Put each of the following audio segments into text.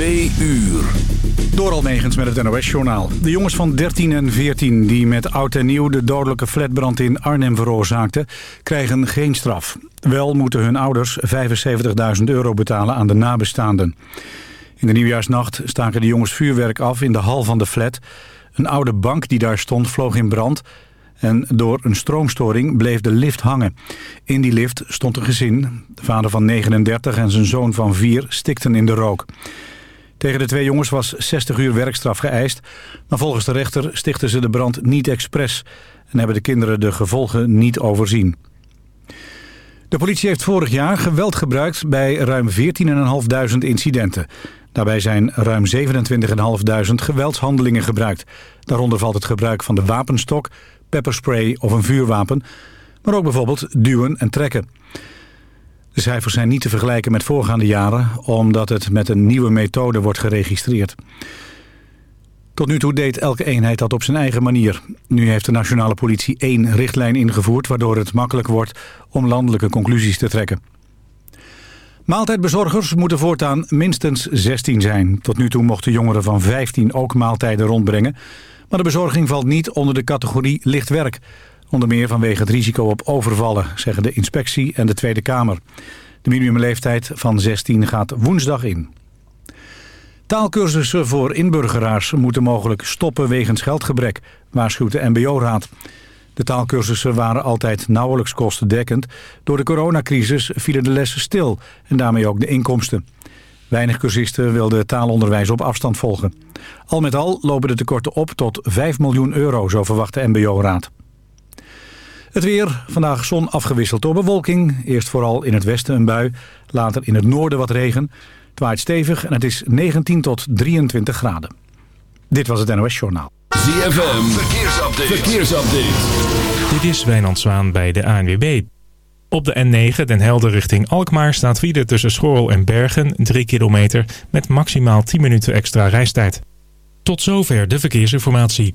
Twee uur. Door Almegens met het NOS-journaal. De jongens van 13 en 14 die met oud en nieuw de dodelijke flatbrand in Arnhem veroorzaakten... krijgen geen straf. Wel moeten hun ouders 75.000 euro betalen aan de nabestaanden. In de nieuwjaarsnacht staken de jongens vuurwerk af in de hal van de flat. Een oude bank die daar stond vloog in brand... En door een stroomstoring bleef de lift hangen. In die lift stond een gezin. De vader van 39 en zijn zoon van 4 stikten in de rook. Tegen de twee jongens was 60 uur werkstraf geëist. Maar volgens de rechter stichten ze de brand niet expres... en hebben de kinderen de gevolgen niet overzien. De politie heeft vorig jaar geweld gebruikt bij ruim 14.500 incidenten. Daarbij zijn ruim 27.500 geweldshandelingen gebruikt. Daaronder valt het gebruik van de wapenstok, pepperspray of een vuurwapen... maar ook bijvoorbeeld duwen en trekken. De cijfers zijn niet te vergelijken met voorgaande jaren... omdat het met een nieuwe methode wordt geregistreerd. Tot nu toe deed elke eenheid dat op zijn eigen manier. Nu heeft de nationale politie één richtlijn ingevoerd... waardoor het makkelijk wordt om landelijke conclusies te trekken. Maaltijdbezorgers moeten voortaan minstens 16 zijn. Tot nu toe mochten jongeren van 15 ook maaltijden rondbrengen... maar de bezorging valt niet onder de categorie licht werk... Onder meer vanwege het risico op overvallen, zeggen de inspectie en de Tweede Kamer. De minimumleeftijd van 16 gaat woensdag in. Taalkursussen voor inburgeraars moeten mogelijk stoppen wegens geldgebrek, waarschuwt de mbo-raad. De taalkursussen waren altijd nauwelijks kostendekkend. Door de coronacrisis vielen de lessen stil en daarmee ook de inkomsten. Weinig cursisten wilden taalonderwijs op afstand volgen. Al met al lopen de tekorten op tot 5 miljoen euro, zo verwacht de mbo-raad. Het weer, vandaag zon afgewisseld door bewolking. Eerst vooral in het westen een bui, later in het noorden wat regen. Het waait stevig en het is 19 tot 23 graden. Dit was het NOS Journaal. ZFM, verkeersupdate. verkeersupdate. Dit is Wijnand Zwaan bij de ANWB. Op de N9, Den Helder richting Alkmaar, staat file tussen Schorrel en Bergen, 3 kilometer, met maximaal 10 minuten extra reistijd. Tot zover de verkeersinformatie.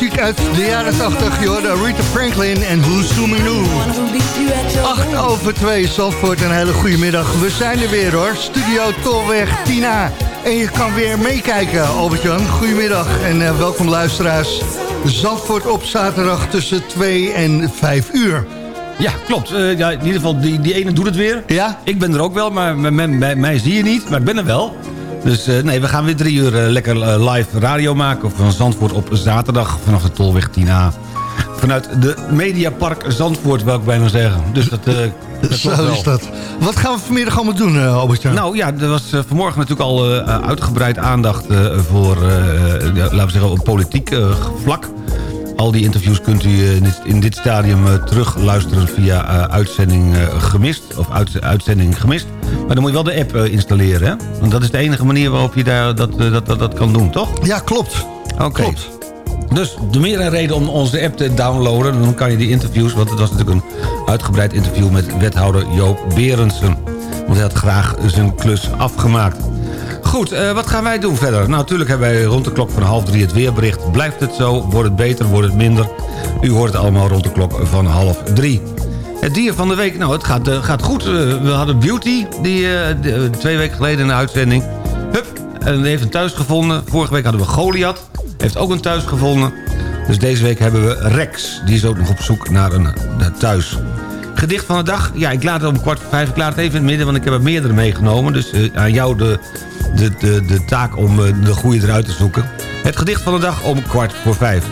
Muziek uit de jaren 80. Je Rita Franklin en Who's Zooming Nu. 8 over 2, Zandvoort, een hele goede middag. We zijn er weer hoor, Studio Tolweg Tina. En je kan weer meekijken, Albert-Jan. Goedemiddag en uh, welkom luisteraars. Zandvoort op zaterdag tussen 2 en 5 uur. Ja, klopt. Uh, ja, in ieder geval, die, die ene doet het weer. Ja? Ik ben er ook wel, maar mij zie je niet. Maar ik ben er wel. Dus uh, nee, we gaan weer drie uur uh, lekker uh, live radio maken... van Zandvoort op zaterdag vanaf de Tolweg 10A. Vanuit de Mediapark Zandvoort, wil ik bijna zeggen. Dus dat, dat Zo is dat. Wat gaan we vanmiddag allemaal doen, uh, Albert Nou ja, er was vanmorgen natuurlijk al uitgebreid aandacht... voor, laten we zeggen, op politiek vlak... Al die interviews kunt u in dit, in dit stadium uh, terugluisteren via uh, uitzending gemist. Of uit, uitzending gemist. Maar dan moet je wel de app installeren, hè? Want dat is de enige manier waarop je daar, dat, dat, dat, dat kan doen, toch? Ja, klopt. Oké. Okay. Dus de meer een reden om onze app te downloaden. Dan kan je die interviews, want het was natuurlijk een uitgebreid interview... met wethouder Joop Berendsen. Want hij had graag zijn klus afgemaakt. Goed, uh, wat gaan wij doen verder? Nou, natuurlijk hebben wij rond de klok van half drie het weerbericht. Blijft het zo? Wordt het beter? Wordt het minder? U hoort het allemaal rond de klok van half drie. Het dier van de week, nou, het gaat, uh, gaat goed. Uh, we hadden Beauty, die twee weken geleden in de uitzending. Hup, en heeft een thuis gevonden. Vorige week hadden we Goliath, heeft ook een thuis gevonden. Dus deze week hebben we Rex, die is ook nog op zoek naar een thuis. Gedicht van de dag, ja, ik laat het om kwart voor vijf. Ik laat het even in het midden, want ik heb er meerdere meegenomen. Dus aan jou de, de, de, de taak om de goede eruit te zoeken. Het gedicht van de dag om kwart voor vijf.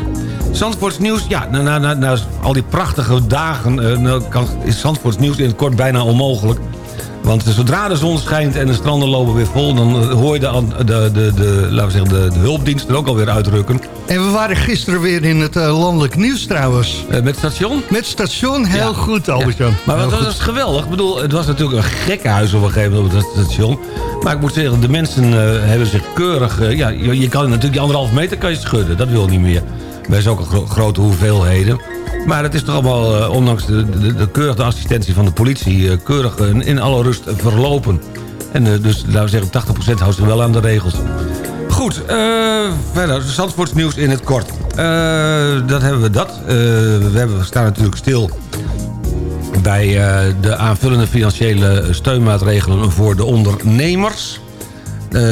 Zandvoorts nieuws, ja, na, al die prachtige dagen... Uh, kan, is Zandvoorts nieuws in het kort bijna onmogelijk. Want zodra de zon schijnt en de stranden lopen weer vol... dan hoor je de, de, de, laten we zeggen, de, de hulpdiensten ook alweer uitrukken. En we waren gisteren weer in het uh, landelijk nieuws trouwens. Uh, met station? Met station, heel ja. goed Albert-Jan. Ja. Maar dat was geweldig. Ik bedoel, het was natuurlijk een gekke huis op een gegeven moment op het station. Maar ik moet zeggen, de mensen uh, hebben zich keurig... ja, je, je, kan natuurlijk die anderhalf meter kan je schudden. Dat wil niet meer. Bij zulke gro grote hoeveelheden. Maar het is toch allemaal, ondanks de, de, de, keurige assistentie van de politie... Keurig in alle rust verlopen. En dus, laten we zeggen, 80% houdt zich wel aan de regels. Goed, verder, Zandvoorts nieuws in het kort. dat hebben we dat. we, hebben, staan natuurlijk stil bij de aanvullende financiële steunmaatregelen voor de ondernemers.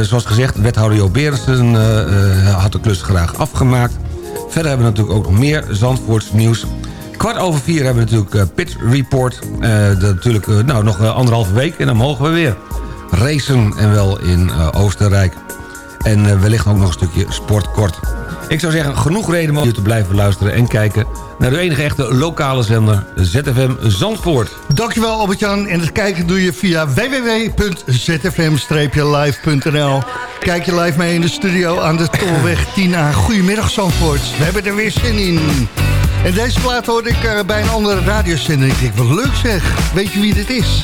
zoals gezegd, wethouder Jo Berensen had de klus graag afgemaakt. Verder hebben we natuurlijk ook nog meer Zandvoorts nieuws. Kwart over vier hebben we natuurlijk uh, Pit Report. Natuurlijk nou, nog anderhalve week en dan mogen we weer racen. En wel in Oostenrijk. En wellicht ook nog een stukje sportkort. Ik zou zeggen, genoeg reden om te blijven luisteren en kijken... naar de enige echte lokale zender ZFM Zandvoort. Dankjewel Albert-Jan. En het kijken doe je via www.zfm-live.nl. Kijk je live mee in de studio aan de Tolweg 10A. Goedemiddag Zandvoort. We hebben er weer zin in. En deze plaat hoorde ik uh, bij een andere radiozender. Ik denk, wat leuk zeg. Weet je wie dit is?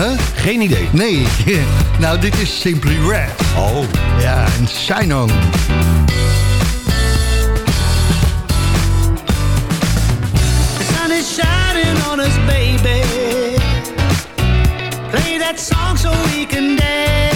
Huh? Geen idee. Nee. nou, dit is Simply Red. Oh. Ja, en Shine On. The sun is shining on us, baby. Play that song so we can dance.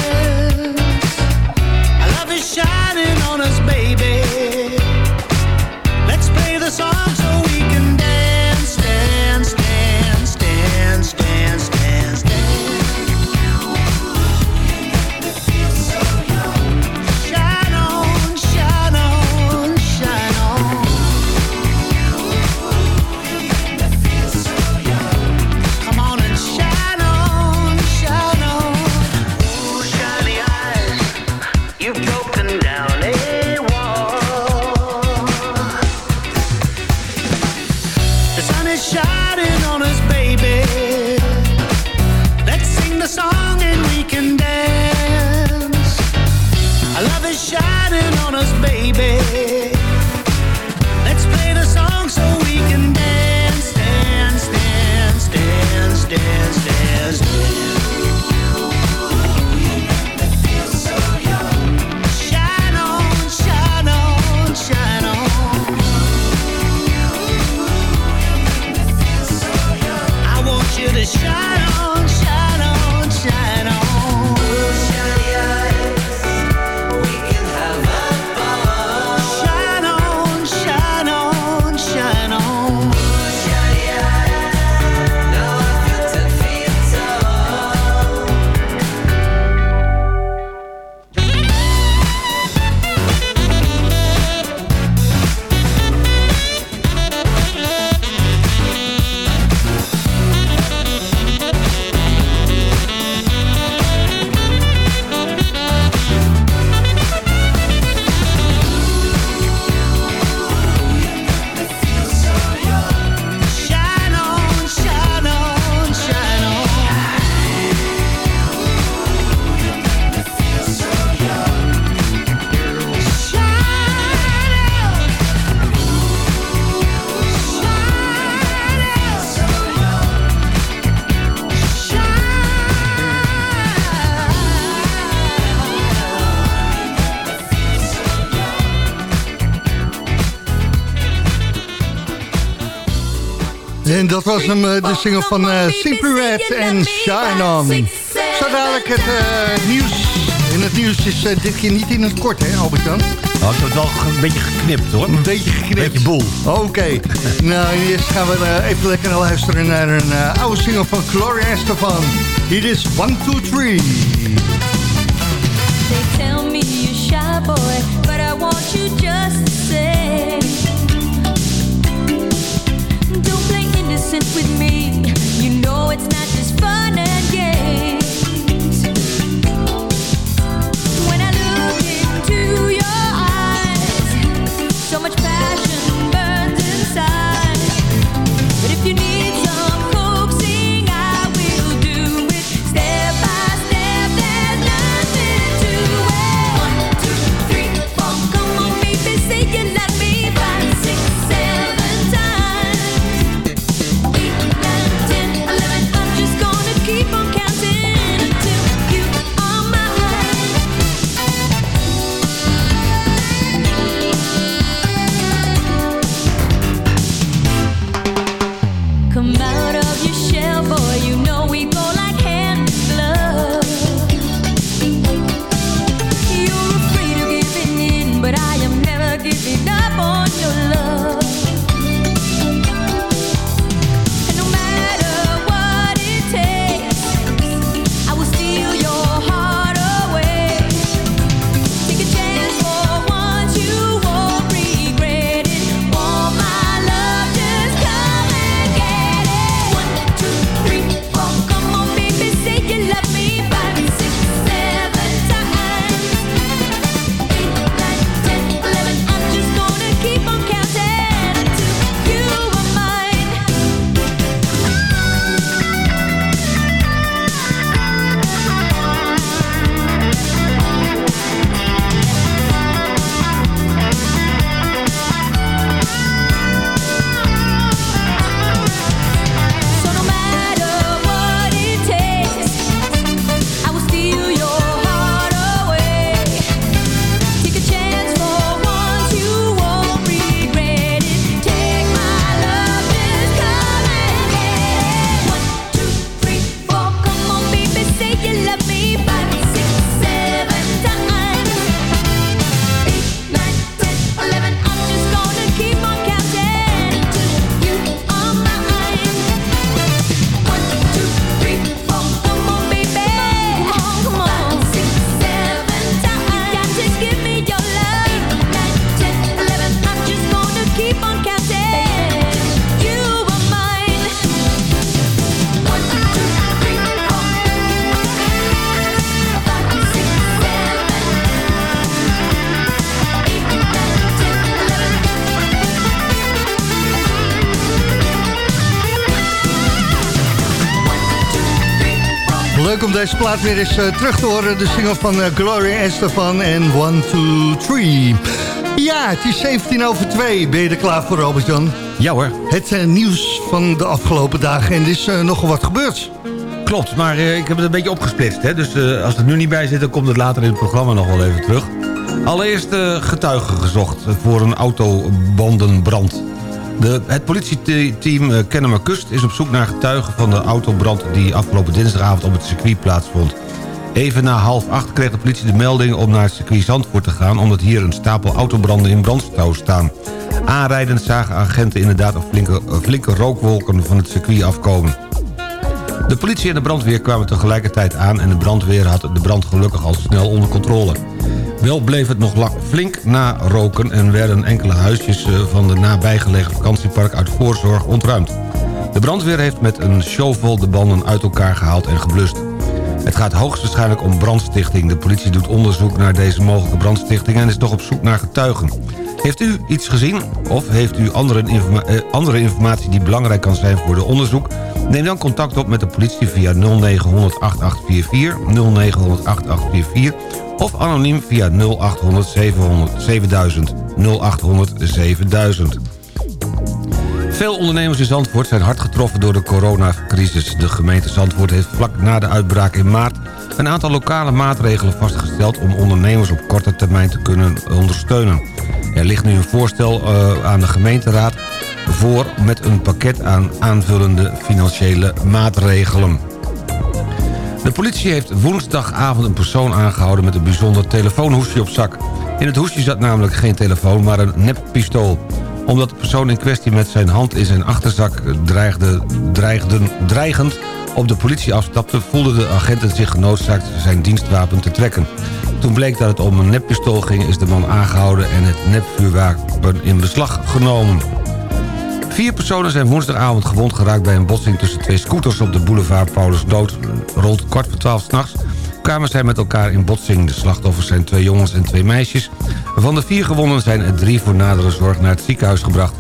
Dat was hem, eh, de single van uh, Simply Red en Shine On. Zo dadelijk het uh, nieuws. En het nieuws is uh, dit keer niet in het kort, hè Albert-Jan? Oh, ik heb het wel een beetje geknipt, hoor. Een beetje geknipt. Een beetje boel. Oké. nou, eerst gaan we even lekker luisteren naar een oude single van Gloria Estefan. Hier is 1, 2, 3. They tell me you're shy boy, but I want you just to say innocent with me. You know it's not just fun om deze plaat weer eens eh, terug te horen. De single van uh, Gloria Estefan en 1, 2, 3. Ja, het is 17 over 2. Ben je er klaar voor, Robert-Jan? Ja hoor, Het eh, nieuws van de afgelopen dagen. En er is eh, nogal wat gebeurd. klopt. Maar eh, ik heb het een beetje opgesplitst. Hè? Dus eh, als het nu niet bij zit, dan komt het later in het programma nog wel even terug. Allereerst eh, getuigen gezocht voor een autobandenbrand. De, het politieteam uh, Kennemer Kust is op zoek naar getuigen van de autobrand... die afgelopen dinsdagavond op het circuit plaatsvond. Even na half acht kreeg de politie de melding om naar het circuit Zandvoort te gaan... omdat hier een stapel autobranden in brandstouw staan. Aanrijdend zagen agenten inderdaad flinke, eh, flinke rookwolken van het circuit afkomen. De politie en de brandweer kwamen tegelijkertijd aan... en de brandweer had de brand gelukkig al snel onder controle. Wel bleef het nog lang flink naroken... en werden enkele huisjes eh, van de nabijgelegen vakantiepark uit voorzorg ontruimd. De brandweer heeft met een shovel de banden uit elkaar gehaald en geblust. Het gaat hoogstwaarschijnlijk om brandstichting. De politie doet onderzoek naar deze mogelijke brandstichting... en is nog op zoek naar getuigen. Heeft u iets gezien of heeft u andere, eh, andere informatie die belangrijk kan zijn voor de onderzoek? Neem dan contact op met de politie via 0900 8844, 0900 8844 of anoniem via 0800 700 7000, 0800 7000. Veel ondernemers in Zandvoort zijn hard getroffen door de coronacrisis. De gemeente Zandvoort heeft vlak na de uitbraak in maart... een aantal lokale maatregelen vastgesteld... om ondernemers op korte termijn te kunnen ondersteunen. Er ligt nu een voorstel uh, aan de gemeenteraad voor met een pakket aan aanvullende financiële maatregelen. De politie heeft woensdagavond een persoon aangehouden met een bijzonder telefoonhoesje op zak. In het hoesje zat namelijk geen telefoon, maar een neppistool. Omdat de persoon in kwestie met zijn hand in zijn achterzak dreigde, dreigden, dreigend op de politie afstapte... voelden de agenten zich genoodzaakt zijn dienstwapen te trekken. Toen bleek dat het om een neppistool ging, is de man aangehouden... en het nepvuurwapen in beslag genomen. Vier personen zijn woensdagavond gewond geraakt bij een botsing tussen twee scooters op de boulevard Paulus Dood. Rond kwart voor twaalf s'nachts kwamen zij met elkaar in botsing. De slachtoffers zijn twee jongens en twee meisjes. Van de vier gewonden zijn er drie voor nadere zorg naar het ziekenhuis gebracht.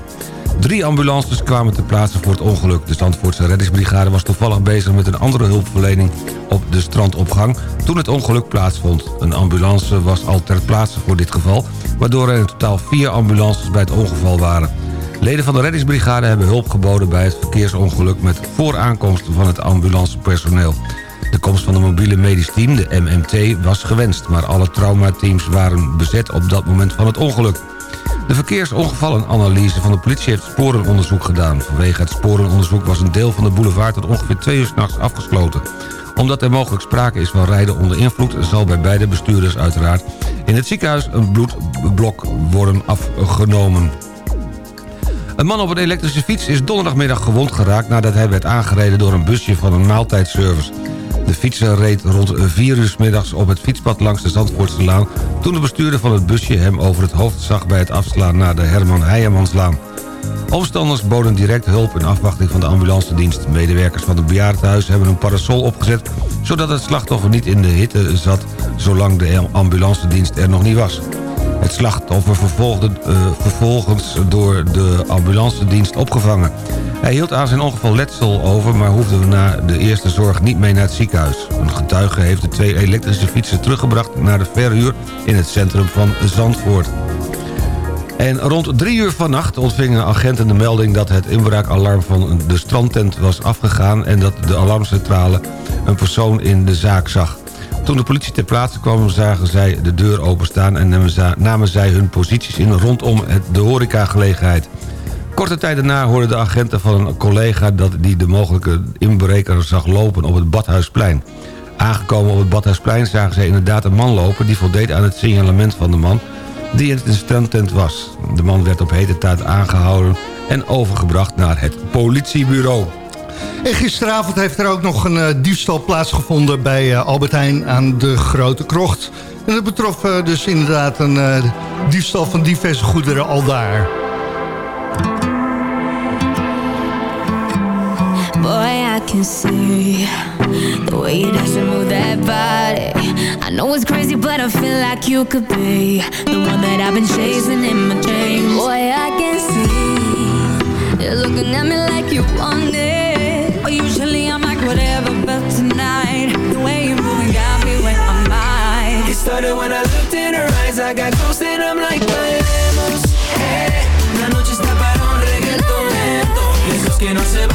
Drie ambulances kwamen ter plaatse voor het ongeluk. De Zandvoortse reddingsbrigade was toevallig bezig met een andere hulpverlening op de strandopgang toen het ongeluk plaatsvond. Een ambulance was al ter plaatse voor dit geval, waardoor er in totaal vier ambulances bij het ongeval waren. Leden van de reddingsbrigade hebben hulp geboden bij het verkeersongeluk met vooraankomst van het ambulancepersoneel. De komst van de mobiele medisch team, de MMT, was gewenst... maar alle traumateams waren bezet op dat moment van het ongeluk. De verkeersongevallenanalyse van de politie heeft sporenonderzoek gedaan. Vanwege het sporenonderzoek was een deel van de boulevard... tot ongeveer twee uur s'nachts afgesloten. Omdat er mogelijk sprake is van rijden onder invloed... zal bij beide bestuurders uiteraard in het ziekenhuis een bloedblok worden afgenomen. Een man op een elektrische fiets is donderdagmiddag gewond geraakt... nadat hij werd aangereden door een busje van een maaltijdservice. De fietser reed rond 4 uur middags op het fietspad langs de Zandvoortse Laan... toen de bestuurder van het busje hem over het hoofd zag... bij het afslaan naar de Herman Heijemanslaan. Omstanders boden direct hulp in afwachting van de ambulancedienst. Medewerkers van het bejaardenhuis hebben een parasol opgezet... zodat het slachtoffer niet in de hitte zat... zolang de ambulancedienst er nog niet was. Het slachtoffer vervolgde, uh, vervolgens door de ambulancedienst opgevangen. Hij hield aan zijn ongeval letsel over... maar hoefde na de eerste zorg niet mee naar het ziekenhuis. Een getuige heeft de twee elektrische fietsen teruggebracht... naar de verhuur in het centrum van Zandvoort. En rond drie uur vannacht ontvingen agenten de melding... dat het inbraakalarm van de strandtent was afgegaan... en dat de alarmcentrale een persoon in de zaak zag. Toen de politie ter plaatse kwam zagen zij de deur openstaan... en namen zij hun posities in rondom de horecagelegenheid. Korte tijd daarna hoorden de agenten van een collega... dat die de mogelijke inbreker zag lopen op het Badhuisplein. Aangekomen op het Badhuisplein zagen zij inderdaad een man lopen... die voldeed aan het signalement van de man die in de strandtent was. De man werd op hete tijd aangehouden en overgebracht naar het politiebureau. En gisteravond heeft er ook nog een uh, diefstal plaatsgevonden bij uh, Albert Heijn aan de Grote Krocht. En dat betrof uh, dus inderdaad een diefstal van diverse goederen al daar. Boy, I can see the way you dance and move that body. I know it's crazy, but I feel like you could be the one that I've been chasing in my dreams. Boy, I can see you're looking at me like you want it. Whatever, but tonight The way you move got me where I'm at It started when I looked in her eyes I got close and I'm like, bailemos hey. Eh, la noche está para un reggaeton eh, eh, lento Esos que no se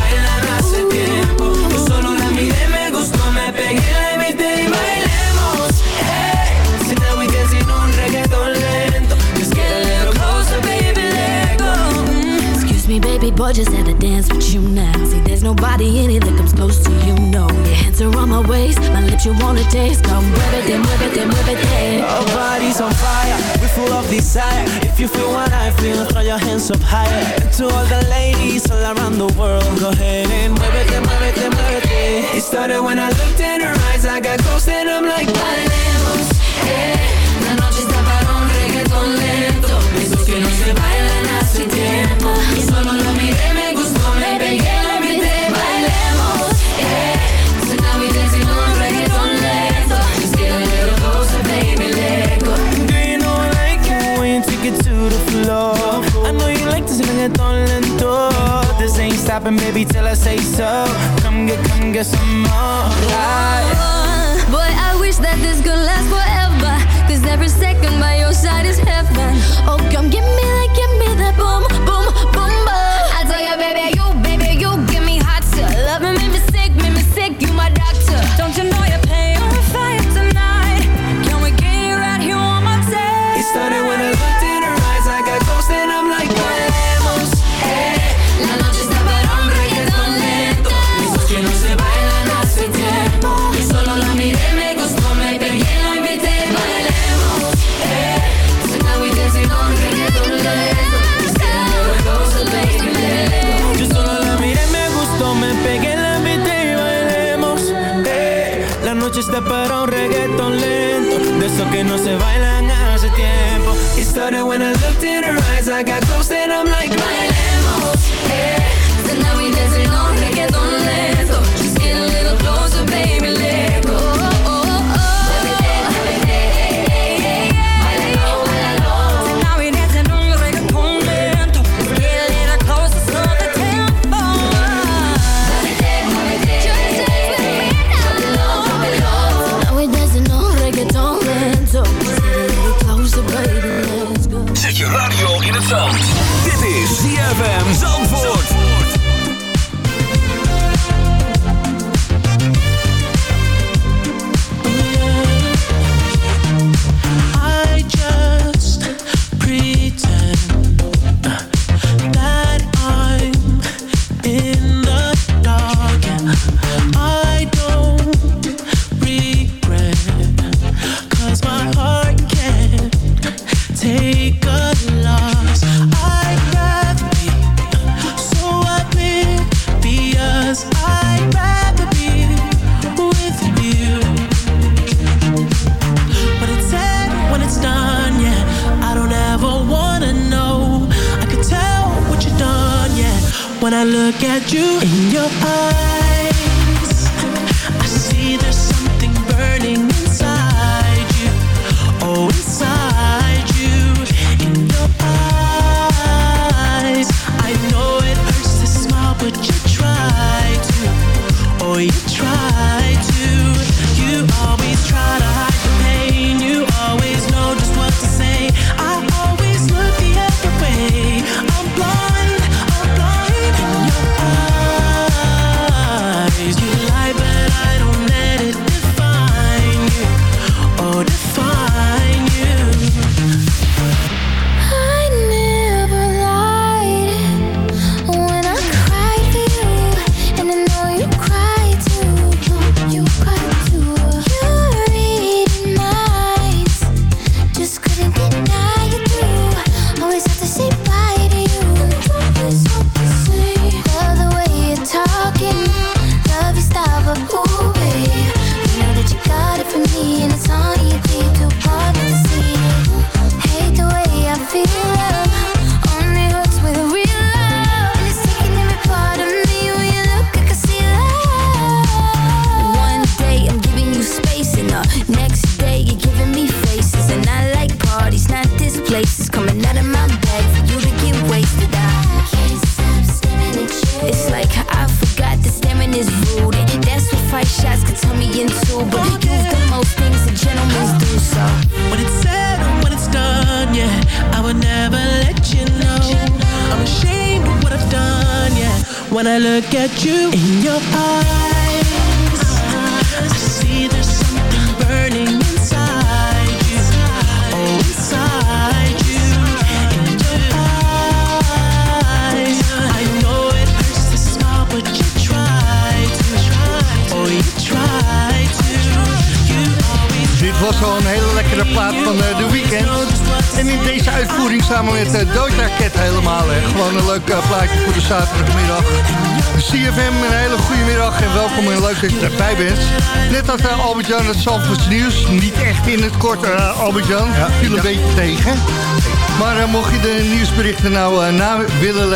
boy, just had to dance with you now. See, there's nobody in it that comes close to you, no. Your hands are on my waist, my lips you wanna taste. Come muévete, muévete, muévete Our bodies on fire, we're full of desire. If you feel what I feel, throw your hands up higher. And To all the ladies all around the world Go ahead and muévete, muévete, muévete It move it. It started when I looked in her eyes I got close and I'm like Bailemos, eh. La noche está para un reggaeton lento. Esos que no se bailan tiempo. Solo lo miré, me gustó, me pegué, lo bailemos. Just get a little closer, baby, let go. Do you know I like when you take it to the floor? I know you like. This ain't stopping, baby, till I say so. Come get, come get some more. Boy, I wish that this could last forever. Cause every second by your side is heaven. Oh, come give me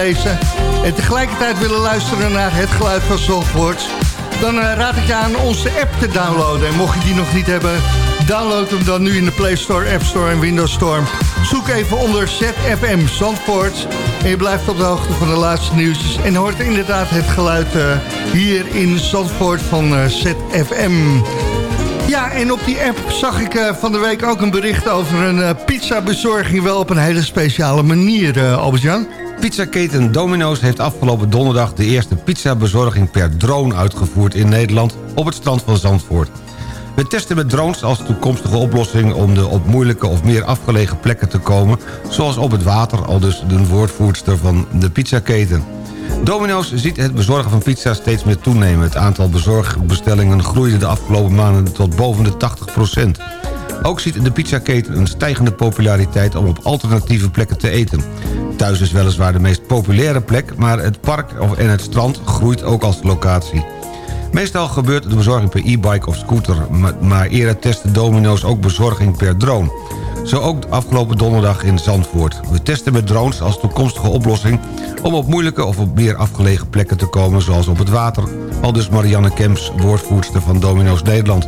en tegelijkertijd willen luisteren naar het geluid van Zandvoort... dan eh, raad ik je aan onze app te downloaden. En mocht je die nog niet hebben, download hem dan nu in de Play Store, App Store en Windows Store. Zoek even onder ZFM Zandvoort en je blijft op de hoogte van de laatste nieuws... en hoort inderdaad het geluid eh, hier in Zandvoort van eh, ZFM. Ja, en op die app zag ik van de week ook een bericht over een pizza bezorging wel op een hele speciale manier, uh, Albert-Jan. Pizzaketen Domino's heeft afgelopen donderdag... de eerste pizzabezorging per drone uitgevoerd in Nederland... op het strand van Zandvoort. We testen met drones als toekomstige oplossing... om de op moeilijke of meer afgelegen plekken te komen... zoals op het water, al dus de woordvoerster van de pizzaketen. Domino's ziet het bezorgen van pizza steeds meer toenemen. Het aantal bezorgbestellingen groeide de afgelopen maanden tot boven de 80 ook ziet de pizzaketen een stijgende populariteit om op alternatieve plekken te eten. Thuis is weliswaar de meest populaire plek, maar het park en het strand groeit ook als locatie. Meestal gebeurt de bezorging per e-bike of scooter... maar eerder testen Domino's ook bezorging per drone. Zo ook afgelopen donderdag in Zandvoort. We testen met drones als toekomstige oplossing... om op moeilijke of op meer afgelegen plekken te komen, zoals op het water. Al dus Marianne Kemps, woordvoerster van Domino's Nederland.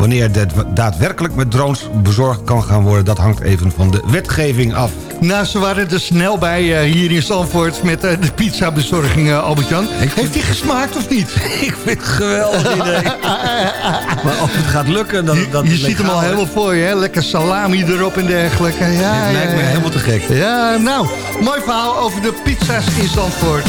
Wanneer dit daadwerkelijk met drones bezorgd kan gaan worden... dat hangt even van de wetgeving af. Nou, ze waren er snel bij eh, hier in Zandvoort met eh, de pizzabezorging, uh, Albert-Jan. Heeft die gesmaakt of niet? Ik vind het geweldig idee. maar of het gaat lukken... Dat, dat je ziet hem al helemaal voor je, hè? Lekker salami erop en dergelijke. Ja, Het lijkt me helemaal te gek. Ja, nou, mooi verhaal over de pizza's in Zandvoort.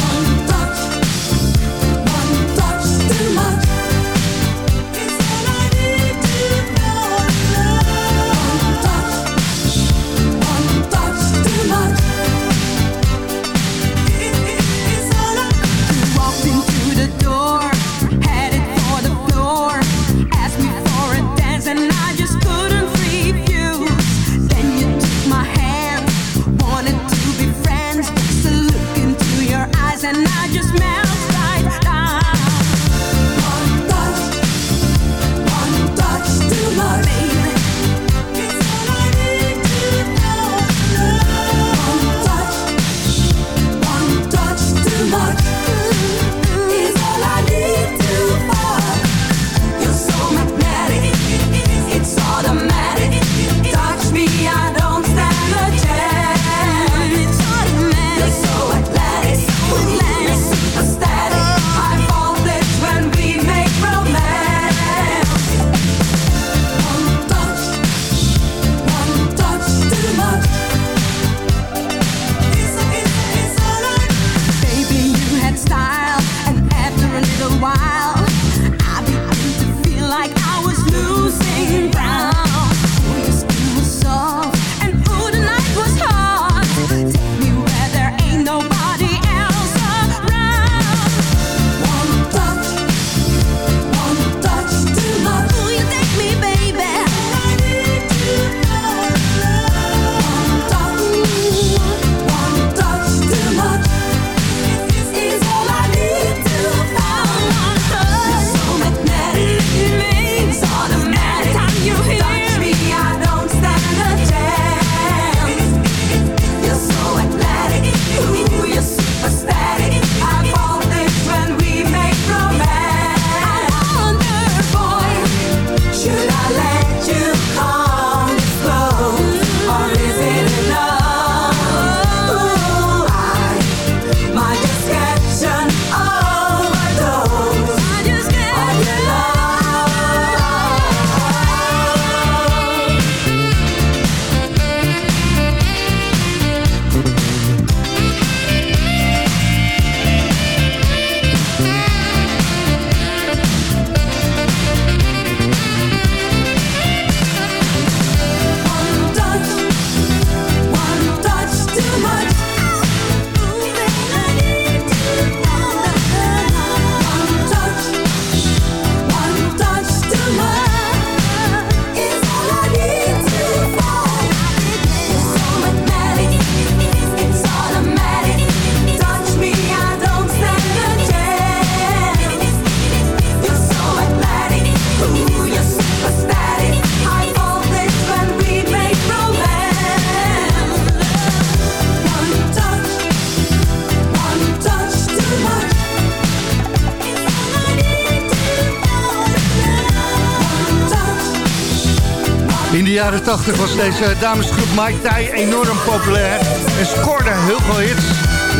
Jaren 80 was deze damesgroep Mike Tai enorm populair en scoorde heel veel hits.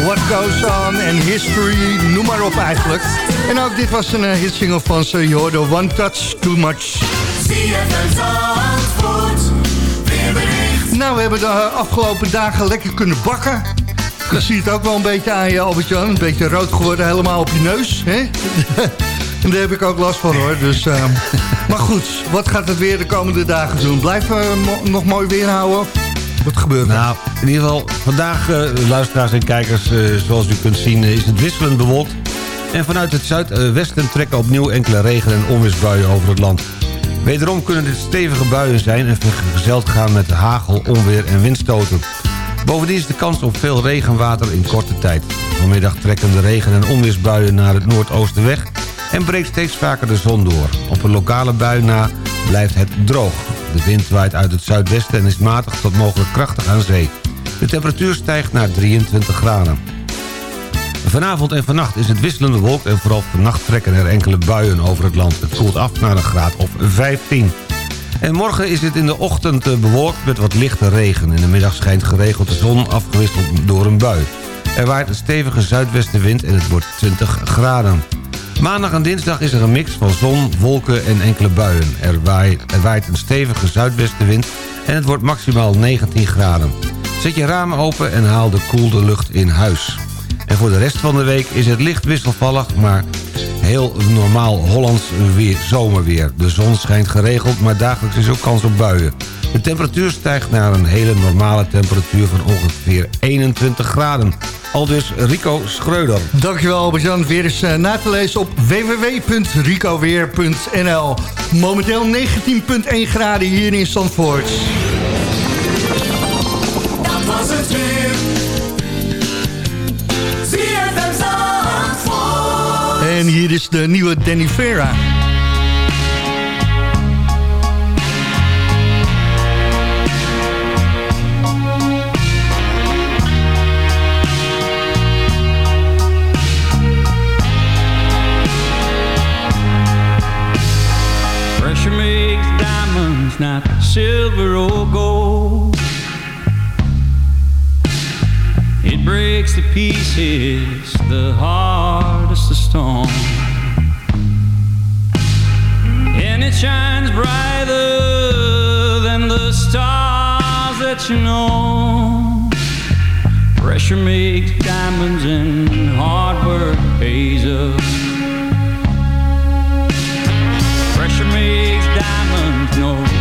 What Goes On en History, noem maar op eigenlijk. En ook dit was een eh, hitsingle van ze, je hoorde One Touch Too Much. Nou, we hebben de afgelopen dagen lekker kunnen bakken. Je ziet het ook wel een beetje aan je, Albert-Jan. Een beetje rood geworden, helemaal op je neus. Hè? en daar heb ik ook last van, hoor. Dus, eh, maar goed, wat gaat het weer de komende dagen doen? Blijven we mo- nog mooi weer houden? Wat gebeurt er? Nou, in ieder geval, vandaag, eh, luisteraars en kijkers, eh, zoals u kunt zien, eh, is het wisselend bewolkt. En vanuit het zuidwesten trekken opnieuw enkele regen- en onweersbuien over het land. Wederom kunnen dit stevige buien zijn en vergezeld gaan met hagel, onweer en windstoten. Bovendien is de kans op veel regenwater in korte tijd. Vanmiddag trekken de regen- en onweersbuien naar het noordoosten weg... en breekt steeds vaker de zon door. Op een lokale bui na blijft het droog. De wind waait uit het zuidwesten en is matig tot mogelijk krachtig aan zee. De temperatuur stijgt naar 23 graden. Vanavond en vannacht is het wisselende wolk en vooral vannacht trekken er enkele buien over het land. Het koelt af naar een graad of 15. En morgen is het in de ochtend eh, bewolkt met wat lichte regen. In de middag schijnt geregeld de zon afgewisseld door een bui. Er waait een stevige zuidwestenwind en het wordt 20 graden. Maandag en dinsdag is er een mix van zon, wolken en enkele buien. Er waait, een stevige zuidwestenwind en het wordt maximaal 19 graden. Zet je ramen open en haal de koelde lucht in huis. En voor de rest van de week is het licht wisselvallig, maar heel normaal Hollands weer, zomerweer. De zon schijnt geregeld, maar dagelijks is ook kans op buien. De temperatuur stijgt naar een hele normale temperatuur van ongeveer 21 graden. Al dus Rico Schreuder. Dankjewel Albert-Jan. Weer eens eh, na te lezen op www.ricoweer.nl. Momenteel 19,1 graden hier in Zandvoort. Dat was het weer. En hier is de nieuwe Danny Vera. Diamonds, not silver or gold. It breaks to pieces the hardest of stone. And it shines brighter than the stars that you know. Pressure makes diamonds and hard work pays up. Pressure makes diamonds no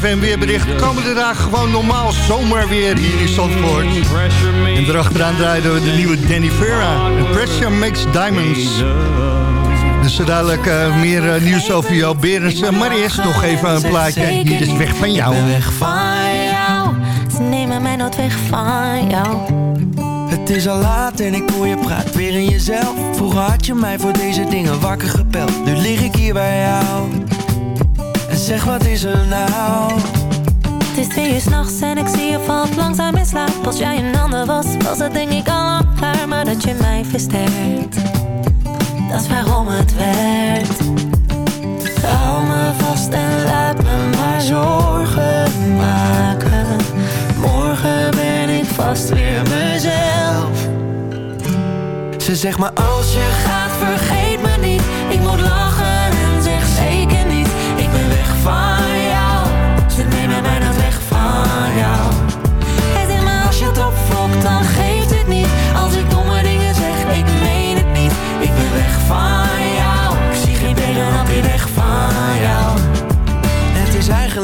CFM weerbericht. De komende dagen gewoon normaal zomerweer hier in Zandvoort. En erachteraan draaiden we de nieuwe Danny Vera. En Pressure Makes Diamonds. Dus zo dadelijk eh, meer eh, nieuws over jou, Berens. Eh, maar eerst nog even een plaatje. Hier is Weg van jou. Weg van jou, ze nemen mij nooit weg van jou. Het is al laat en ik hoor je praat weer in jezelf. Vroeger had je mij voor deze dingen wakker gepeld. Nu lig ik hier bij jou. Zeg wat is er nou? Het is twee uur s'nachts en ik zie je valt langzaam in slaap. Als jij een ander was, was het denk ik al klaar. Maar dat je mij versterkt Dat is waarom het werkt. Hou me vast en laat me maar zorgen maken. Morgen ben ik vast weer mezelf. Ze zegt maar Als je gaat vergeet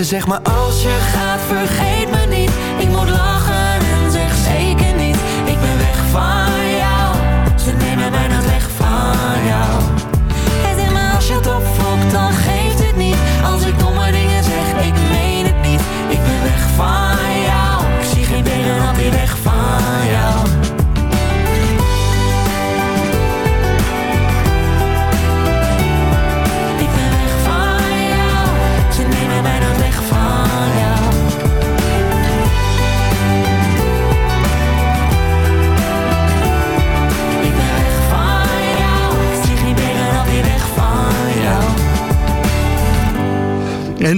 Ze zegt maar Als je gaat vergeet me niet. Ik moet lachen en zeg zeker niet. Ik ben weg van jou. Ze nemen mij weg van jou. Hij zegt maar als je het opvlokt dan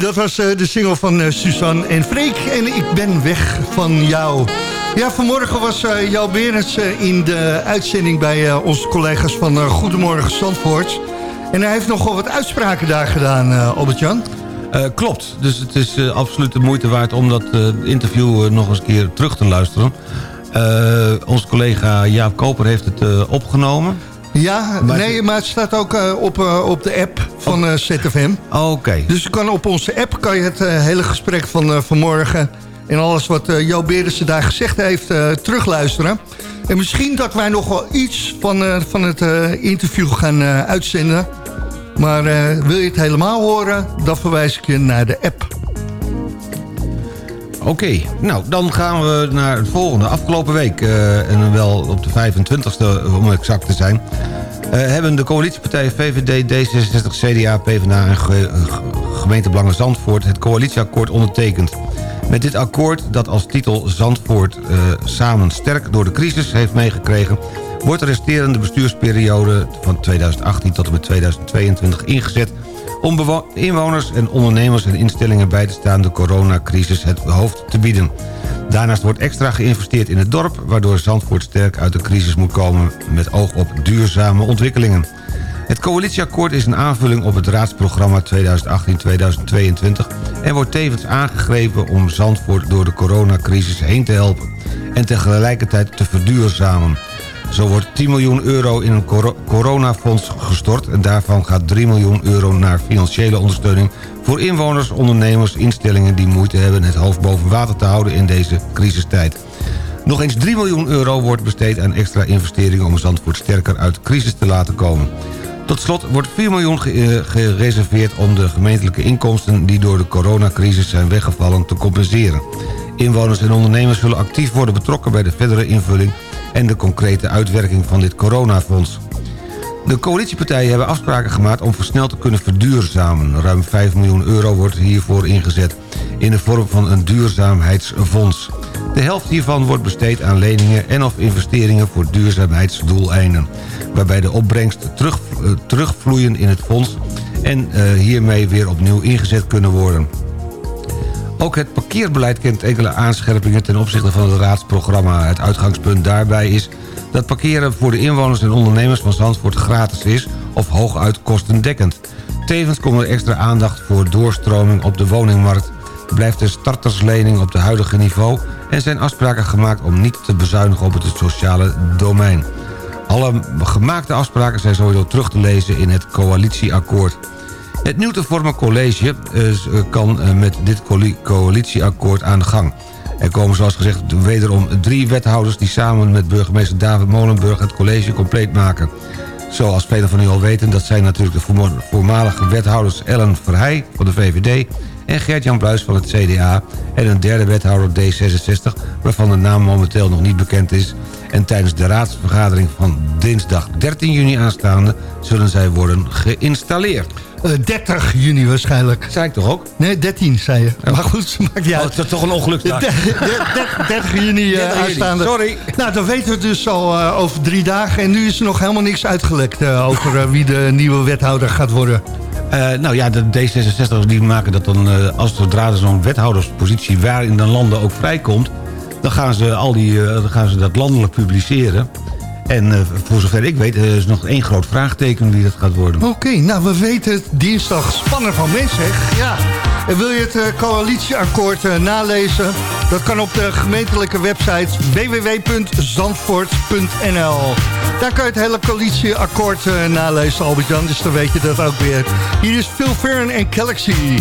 dat was eh, de single van eh, Suzanne en Freek. En ik ben weg van jou. Ja, vanmorgen was eh jouw Berends in de uitzending bij onze collega's van Goedemorgen Zandvoort. En hij heeft nogal wat uitspraken daar gedaan, Albert-Jan. Klopt, dus het is absoluut de moeite waard om dat interview nog eens een keer terug te luisteren. Onze collega Jaap Koper heeft het opgenomen. Ja, Maar- nee, maar het staat ook eh, op, eh, op de app van eh, ZFM. Oké. Dus je kan op onze app kan je het hele gesprek van vanmorgen... en alles wat eh Jo Berensen daar gezegd heeft terugluisteren. En misschien dat wij nog wel iets van, van het interview gaan uitzenden. Maar wil je het helemaal horen, dan verwijs ik je naar de app. Oké, nou dan gaan we naar het volgende. Afgelopen week, eh, en wel op de 25e om exact te zijn... eh, hebben de coalitiepartijen VVD, D66, CDA, PvdA en ge ge- gemeente Belangen Zandvoort... het coalitieakkoord ondertekend. Met dit akkoord, dat als titel Zandvoort eh, samen sterk door de crisis heeft meegekregen... wordt de resterende bestuursperiode van 2018 tot en met 2022 ingezet om inwoners en ondernemers en instellingen bij de coronacrisis het hoofd te bieden. Daarnaast wordt extra geïnvesteerd in het dorp... waardoor Zandvoort sterk uit de crisis moet komen met oog op duurzame ontwikkelingen. Het coalitieakkoord is een aanvulling op het raadsprogramma 2018-2022... en wordt tevens aangegrepen om Zandvoort door de coronacrisis heen te helpen... en tegelijkertijd te verduurzamen. Zo wordt 10 miljoen euro in een coro- coronafonds gestort... en daarvan gaat 3 miljoen euro naar financiële ondersteuning... voor inwoners, ondernemers, instellingen die moeite hebben... het hoofd boven water te houden in deze crisistijd. Nog eens 3 miljoen euro wordt besteed aan extra investeringen... om Zandvoort sterker uit de crisis te laten komen. Tot slot wordt 4 miljoen eh, gereserveerd om de gemeentelijke inkomsten... die door de coronacrisis zijn weggevallen te compenseren. Inwoners en ondernemers zullen actief worden betrokken... bij de verdere invulling en de concrete uitwerking van dit coronafonds. De coalitiepartijen hebben afspraken gemaakt om versneld te kunnen verduurzamen. Ruim 5 miljoen euro wordt hiervoor ingezet in de vorm van een duurzaamheidsfonds. De helft hiervan wordt besteed aan leningen en of investeringen voor duurzaamheidsdoeleinden. Waarbij de opbrengst terug, eh, terugvloeien in het fonds en eh, hiermee weer opnieuw ingezet kunnen worden. Ook het parkeerbeleid kent enkele aanscherpingen ten opzichte van het raadsprogramma. Het uitgangspunt daarbij is dat parkeren voor de inwoners en ondernemers van Zandvoort gratis is of hooguit kostendekkend. Tevens komt er extra aandacht voor doorstroming op de woningmarkt. Blijft de starterslening op het huidige niveau en zijn afspraken gemaakt om niet te bezuinigen op het sociale domein. Alle gemaakte afspraken zijn sowieso terug te lezen in het coalitieakkoord. Het nieuw te vormen college eh, kan eh, met dit coali- coalitieakkoord aan de gang. Er komen zoals gezegd wederom drie wethouders... die samen met burgemeester David Molenburg het college compleet maken. Zoals velen van u al weten, dat zijn natuurlijk de voormalige wethouders... Ellen Verheij van de VVD en Gert-Jan Bluis van het CDA... en een derde wethouder D66, waarvan de naam momenteel nog niet bekend is... en tijdens de raadsvergadering van dinsdag 13 juni aanstaande... zullen zij worden geïnstalleerd. Eh, 30 juni waarschijnlijk. Zei ik toch ook? Nee, 13 zei je. Maar goed, maakt niet Oh, uit. het is toch een ongeluksdag. 30 30 juni eh, 30 juni, aanstaande. sorry. Nou, dan weten we het dus al eh, over drie dagen. En nu is er nog helemaal niks uitgelekt eh, over eh, wie de nieuwe wethouder gaat worden. Eh, nou ja, de D66 die maken dat dan, eh, als zodra er zo'n wethouderspositie waar in de landen ook vrijkomt, dan gaan ze, al die, eh, dan gaan ze dat landelijk publiceren. En eh, voor zover ik weet, eh, is nog één groot vraagteken wie dat gaat worden. Oké, nou we weten het dinsdag. Spannend van mens, zeg. Ja. En wil je het eh, coalitieakkoord eh, nalezen? Dat kan op de gemeentelijke website www.zandvoort.nl. Daar kan je het hele coalitieakkoord nalezen, Albert-Jan. Dus dan weet je dat ook weer. Hier is Phil Fern en Galaxy.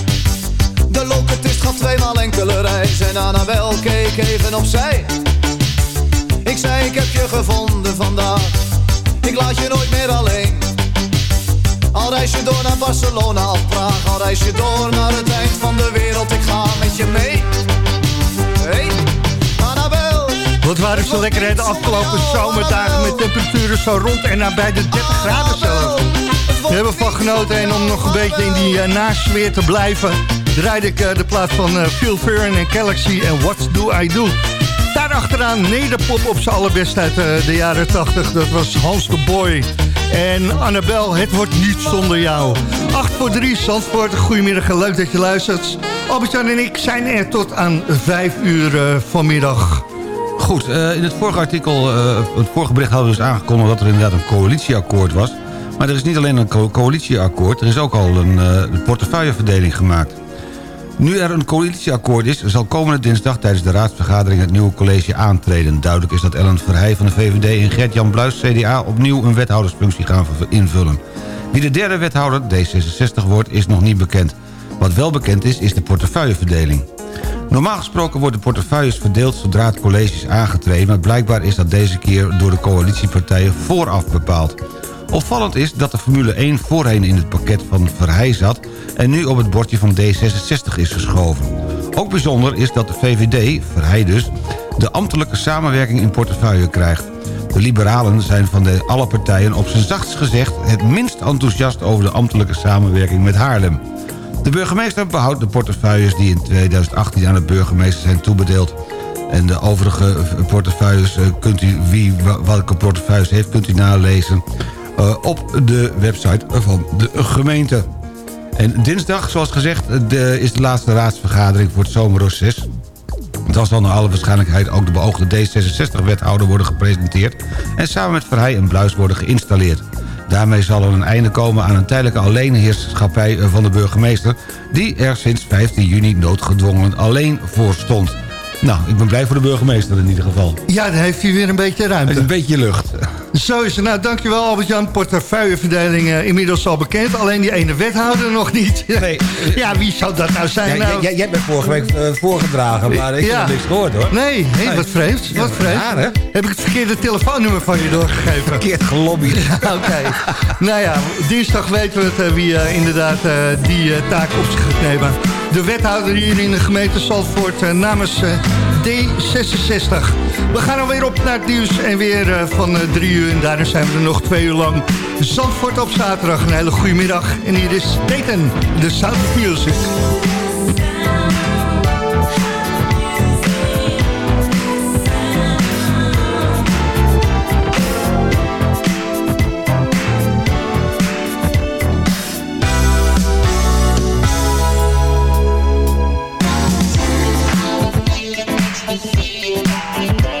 De loketist gaf tweemaal enkele reis. En Annabel keek even opzij. Ik zei, ik heb je gevonden vandaag. Ik laat je nooit meer alleen. Al reis je door naar Barcelona of Praag Al reis je door naar het eind van de wereld Ik ga met je mee Hey, Annabel Wat waren ze lekker hè, de afgelopen zomerdagen met temperaturen zo rond en nabij de 30 graden zelfs. We hebben van genoten en om nog een beetje in die uh, nasfeer te blijven... draaide ik uh, de plaat van uh, Phil Furran en Galaxy en What Do I Do. Daarachteraan nederpop op zijn allerbest uit de jaren 80. Dat was Hans de Boy. En Annabel, het wordt niet zonder jou. 8 voor 3, Zandvoort. Goedemiddag leuk dat je luistert. Albert-Jan en ik zijn er tot aan 5 uur vanmiddag. Goed, in het vorige artikel, het vorige bericht hadden we dus aangekondigd... dat er inderdaad een coalitieakkoord was. Maar er is niet alleen een co coalitieakkoord... er is ook al een portefeuilleverdeling gemaakt. Nu er een coalitieakkoord is, zal komende dinsdag tijdens de raadsvergadering het nieuwe college aantreden. Duidelijk is dat Ellen Verheij van de VVD en Gert-Jan Bluis CDA opnieuw een wethoudersfunctie gaan invullen. Wie de derde wethouder, D66, wordt, is nog niet bekend. Wat wel bekend is, is de portefeuilleverdeling. Normaal gesproken worden de portefeuilles verdeeld zodra het college is aangetreden... maar blijkbaar is dat deze keer door de coalitiepartijen vooraf bepaald. Opvallend is dat de Formule 1 voorheen in het pakket van Verheij zat... en nu op het bordje van D66 is geschoven. Ook bijzonder is dat de VVD, Verheij dus... de ambtelijke samenwerking in portefeuille krijgt. De liberalen zijn van de alle partijen op zijn zachtst gezegd... het minst enthousiast over de ambtelijke samenwerking met Haarlem. De burgemeester behoudt de portefeuilles die in 2018 aan de burgemeester zijn toebedeeld. En de overige portefeuilles, kunt u, wie welke portefeuilles heeft, kunt u nalezen op de website van de gemeente. En dinsdag, zoals gezegd, de, is de laatste raadsvergadering voor het zomerreces. Dan zal naar alle waarschijnlijkheid ook de beoogde D66-wethouder worden gepresenteerd... en samen met Verheij en Bluis worden geïnstalleerd. Daarmee zal er een einde komen aan een tijdelijke alleenheerschappij van de burgemeester... die er sinds 15 juni noodgedwongen alleen voor stond. Nou, ik ben blij voor de burgemeester in ieder geval. Ja, dan heeft hij weer een beetje ruimte. Een beetje lucht. Zo is het. Nou, dankjewel Albert-Jan. Portefeuilleverdeling uh, inmiddels al bekend. Alleen die ene wethouder nog niet. Nee. ja, wie zou dat nou zijn? Ja, nou? Jij, jij bent vorige week uh, voorgedragen, maar ik ja. heb niks gehoord hoor. Nee, hey, nee. wat vreemd. Ja, wat vreemd. Raar, hè? Heb ik het verkeerde telefoonnummer van je doorgegeven? Verkeerd gelobbyd. Oké. Okay. nou ja, dinsdag weten we het uh, wie inderdaad die taak op zich gaat nemen. De wethouder hier in de gemeente Zandvoort namens D66. We gaan alweer op naar het nieuws en weer van drie uur. En daarna zijn we er nog twee uur lang Zandvoort op zaterdag. Een hele goede middag. En hier is Dayton, de of Music. Tot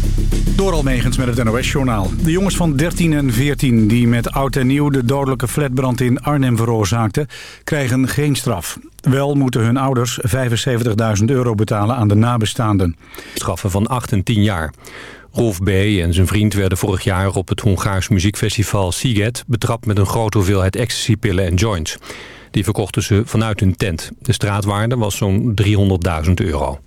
Door Almegens met het NOS-journaal. De jongens van 13 en 14 die met oud en nieuw de dodelijke flatbrand in Arnhem veroorzaakten... krijgen geen straf. Wel moeten hun ouders 75.000 euro betalen aan de nabestaanden. Straffen van 8 en 10 jaar. Rolf B. en zijn vriend werden vorig jaar op het Hongaars muziekfestival Siget... betrapt met een grote hoeveelheid ecstasypillen en joints. Die verkochten ze vanuit hun tent. De straatwaarde was zo'n 300.000 euro.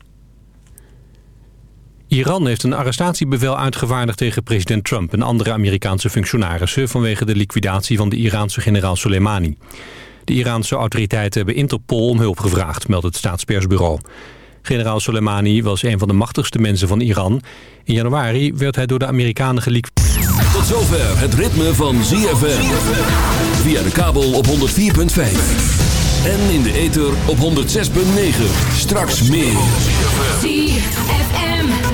Iran heeft een arrestatiebevel uitgevaardigd tegen president Trump... en andere Amerikaanse functionarissen... vanwege de liquidatie van de Iraanse generaal Soleimani. De Iraanse autoriteiten hebben Interpol om hulp gevraagd... meldt het staatspersbureau. Generaal Soleimani was een van de machtigste mensen van Iran. In januari werd hij door de Amerikanen geliquideerd. Tot zover het ritme van ZFM. Via de kabel op 104.5. En in de ether op 106.9. Straks meer. ZFM.